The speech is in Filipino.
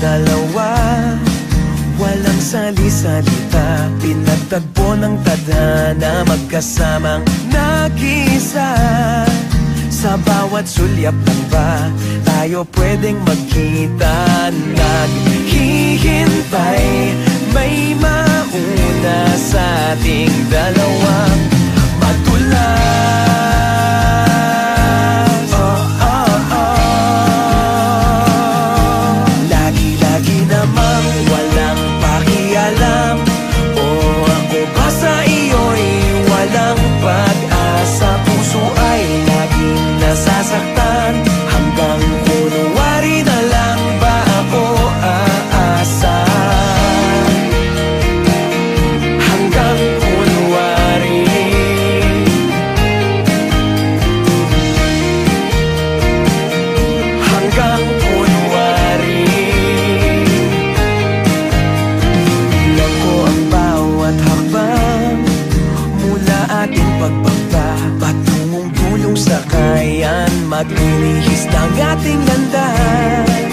dalawa. Walang sali-salita Pinagtagpo ng tadhana Magkasamang nag-isa Sa bawat sulyap ng ba Tayo pwedeng magkita. Naghihintay May mauna sa ating dalawa. Maglilihis ng ating landas.